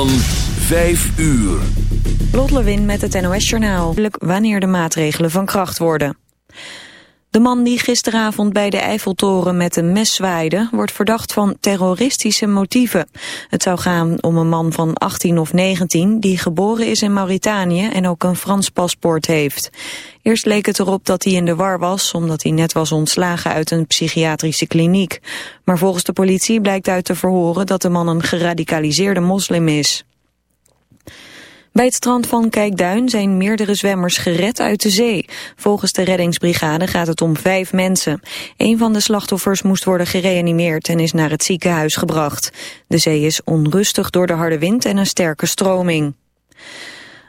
Van 5 uur. Lot Lewin met het NOS Journaal. Wanneer de maatregelen van kracht worden. De man die gisteravond bij de Eiffeltoren met een mes zwaaide... wordt verdacht van terroristische motieven. Het zou gaan om een man van 18 of 19... die geboren is in Mauritanië en ook een Frans paspoort heeft. Eerst leek het erop dat hij in de war was... omdat hij net was ontslagen uit een psychiatrische kliniek. Maar volgens de politie blijkt uit te verhoren... dat de man een geradicaliseerde moslim is. Bij het strand van Kijkduin zijn meerdere zwemmers gered uit de zee. Volgens de reddingsbrigade gaat het om vijf mensen. Een van de slachtoffers moest worden gereanimeerd en is naar het ziekenhuis gebracht. De zee is onrustig door de harde wind en een sterke stroming.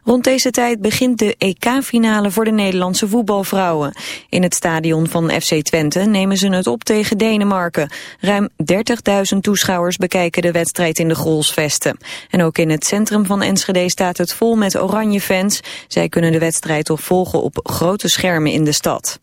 Rond deze tijd begint de EK-finale voor de Nederlandse voetbalvrouwen. In het stadion van FC Twente nemen ze het op tegen Denemarken. Ruim 30.000 toeschouwers bekijken de wedstrijd in de Grolsvesten. En ook in het centrum van Enschede staat het vol met oranje fans. Zij kunnen de wedstrijd ook volgen op grote schermen in de stad.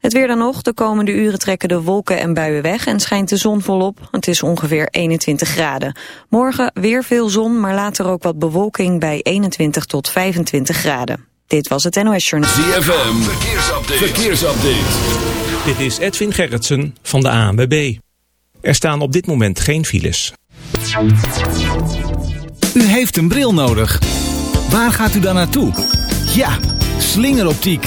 Het weer dan nog. De komende uren trekken de wolken en buien weg en schijnt de zon volop. Het is ongeveer 21 graden. Morgen weer veel zon, maar later ook wat bewolking bij 21 tot 25 graden. Dit was het NOS Journal. ZFM, verkeersupdate. verkeersupdate. Dit is Edwin Gerritsen van de ANWB. Er staan op dit moment geen files. U heeft een bril nodig. Waar gaat u dan naartoe? Ja, slingeroptiek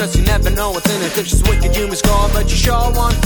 Cause you never know what's in it. If she's wicked you must call But you sure want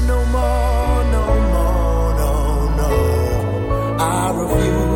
never no more, no more, no, no. I refuse.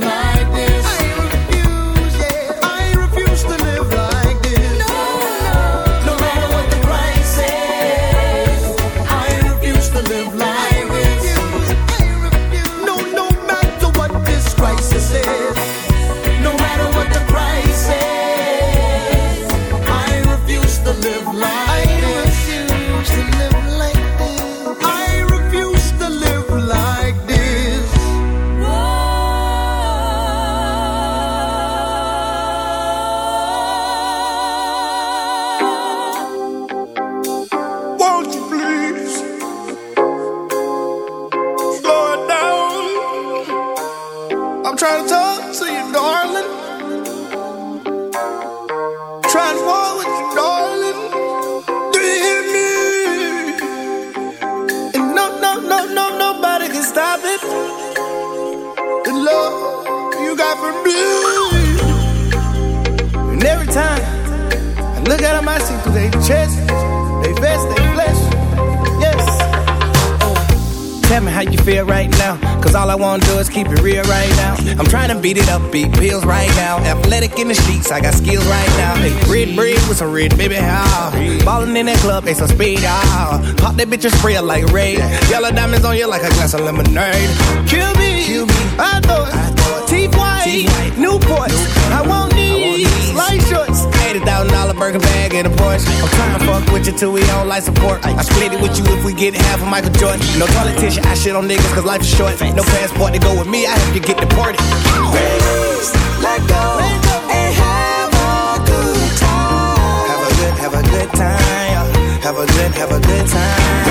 they some speed, ah. Pop that bitch and spray it like raid. Yellow diamonds on you like a glass of lemonade. Kill me, Kill me. I know it. Teeth white, Newport. I want these light shorts. $80,000 burger bag in a Porsche. I'm trying to fuck with you till we on life support. I split it with you if we get half of Michael Jordan. No politician, I shit on niggas cause life is short. No passport to go with me, I help you get deported. Raise, let go, Evelyn, have a good time.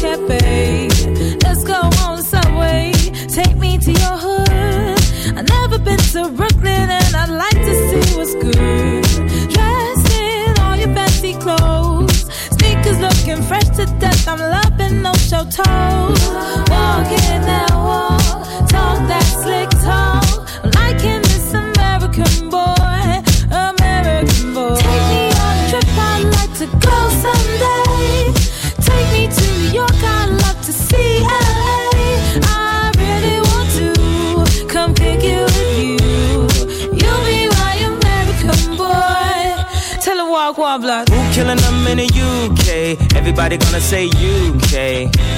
cafe. Let's go on subway. Take me to your hood. I've never been to Brooklyn and I'd like to see what's good. Dressed in all your fancy clothes. Sneakers looking fresh to death. I'm loving no show toes. Killing them in the UK? Everybody gonna say UK.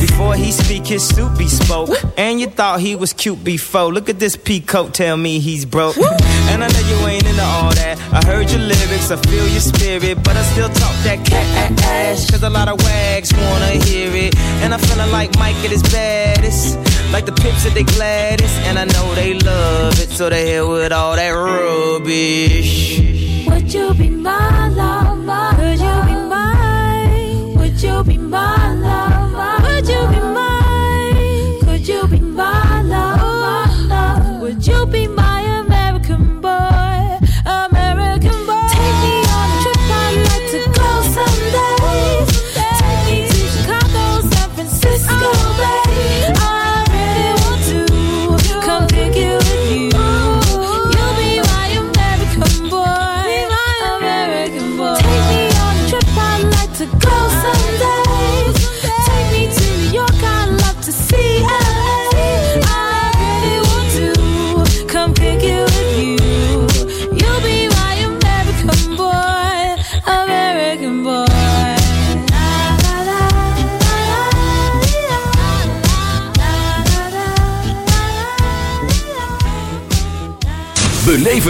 Before he speak, his suit be spoke. And you thought he was cute before. Look at this peacoat, tell me he's broke. And I know you ain't into all that. I heard your lyrics, I feel your spirit. But I still talk that cat ass. Cause a lot of wags wanna hear it. And I'm feeling like Mike at his baddest. Like the pips at they gladdest. And I know they love it. So they hell with all that rubbish. Would you be my lover?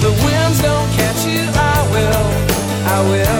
the winds don't catch you, I will, I will.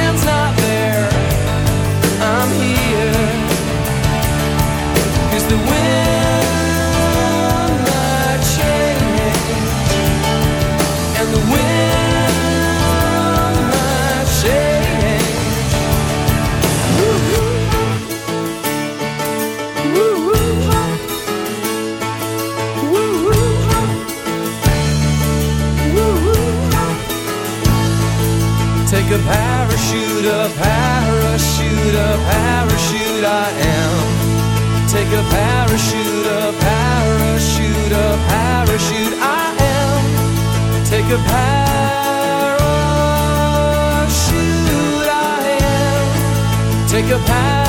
a parachute I am. Take a path.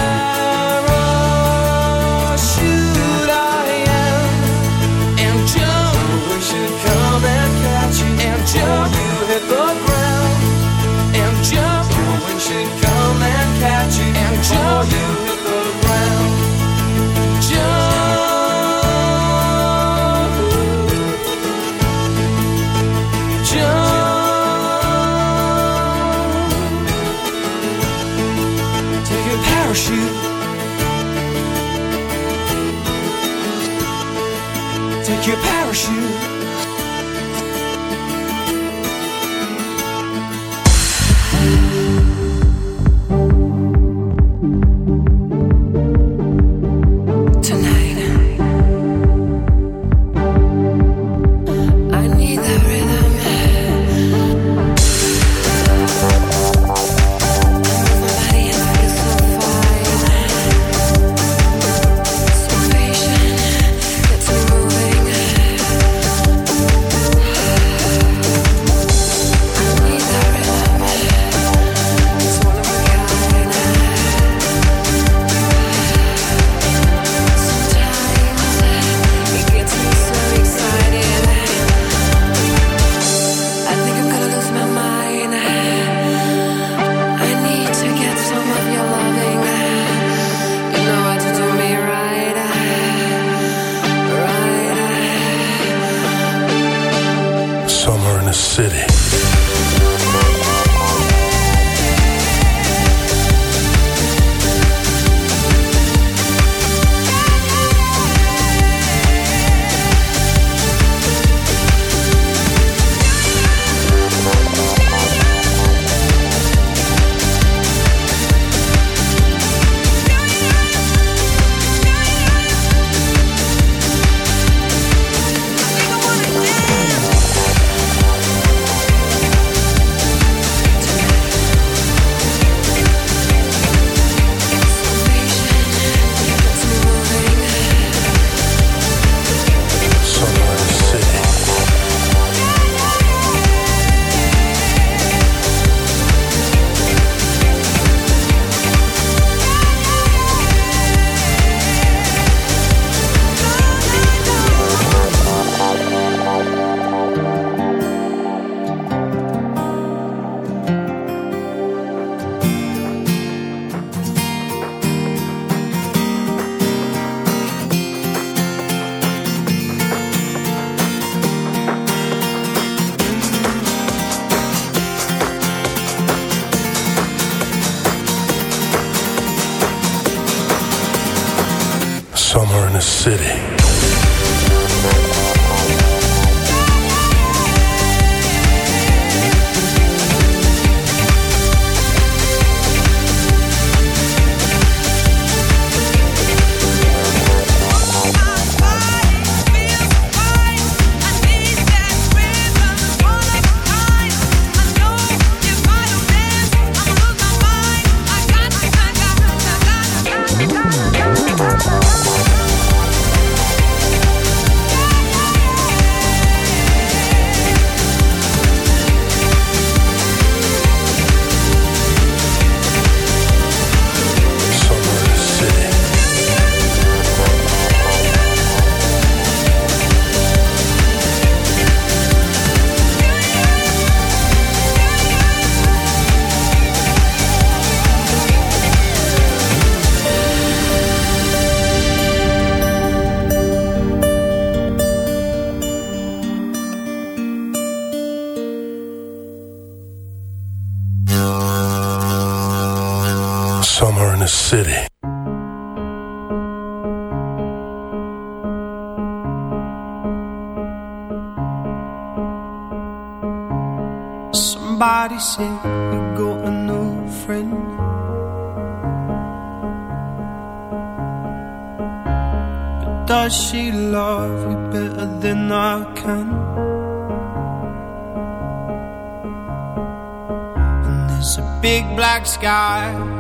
city.